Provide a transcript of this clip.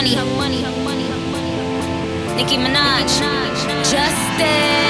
Money, Nicki Minaj, Justin.